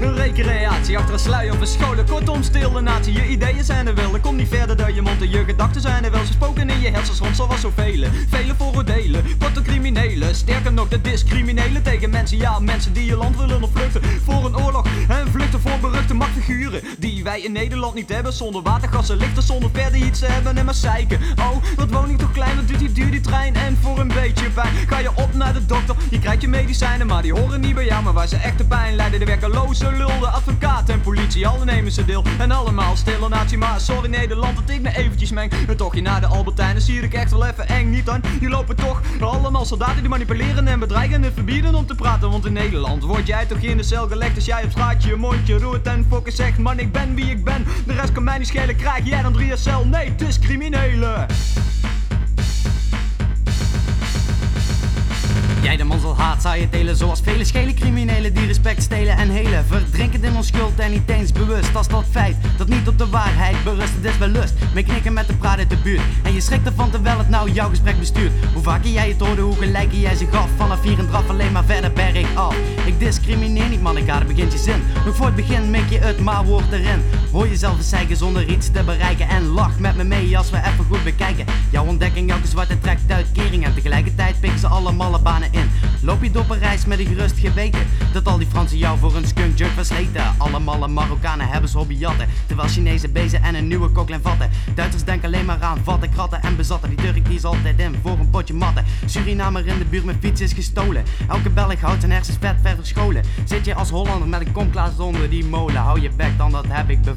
recreatie Achter een sluier verscholen, kortom stil de natie. Je ideeën zijn er wel, komt niet verder dan je mond. En je gedachten zijn er wel, ze spoken in je hersens rond Zoals zoveel, vele vooroordelen. Kortom criminelen, sterker nog de discriminelen Tegen mensen, ja mensen die je land willen ontvluchten Voor een oorlog en vluchten voor beruchte machtfiguren Die wij in Nederland niet hebben. Zonder watergassen, lichten, zonder verder iets hebben. En maar zeiken, oh wat woning toch klein Duur die trein en voor een beetje pijn. Ga je op naar de dokter, je krijgt je medicijnen Maar die horen niet bij jou, maar waar ze echte pijn lijden De werkeloze lul, de advocaat en politie. Alle nemen ze deel en allemaal stille natie. Maar sorry Nederland dat ik me eventjes meng. Een tochtje naar de Albertijn, zie ik echt wel even eng. Niet dan, die lopen toch allemaal soldaten Die manipuleren en bedreigen en verbieden om te praten. Want in Nederland word jij toch in de cel gelegd Als jij op straatje je mondje roert en fokken zegt Man ik ben wie ik ben, de rest kan mij niet schelen Krijg jij dan drie cel? Nee, het is criminelen Jij de monzel haat, zou je delen zoals vele schele criminelen die respect stelen en helen. Verdrinken in onschuld en niet eens bewust als dat feit dat niet op de waarheid berust. Het is wel lust, mee knikken met de praat uit de buurt. En je schrikt ervan terwijl het nou jouw gesprek bestuurt. Hoe vaker jij het hoorde, hoe gelijker jij zich af. Vanaf hier en draf alleen maar verder berg af. Ik discrimineer niet man, ik ga er begint je zin. Nog voor het begin mik je het maar woord erin. Hoor jezelf zeiken zonder iets te bereiken. En lach met me mee als we even goed bekijken. Jouw ontdekking, elke zwarte trekt ze alle malle banen in. Loop je door Parijs met een gerust geweten Dat al die Fransen jou voor een skunk junk versleten. Alle malle Marokkanen hebben ze hobbyjatten Terwijl Chinezen bezen en een nieuwe koklijn vatten. Duitsers denken alleen maar aan vatten, kratten en bezatten. Die Turk die is altijd in voor een potje matten. Surinamer in de buurt met fiets is gestolen. Elke Belg houdt zijn hersens vet ver verscholen Zit je als Hollander met een komklaas onder die molen Hou je bek dan dat heb ik bevolen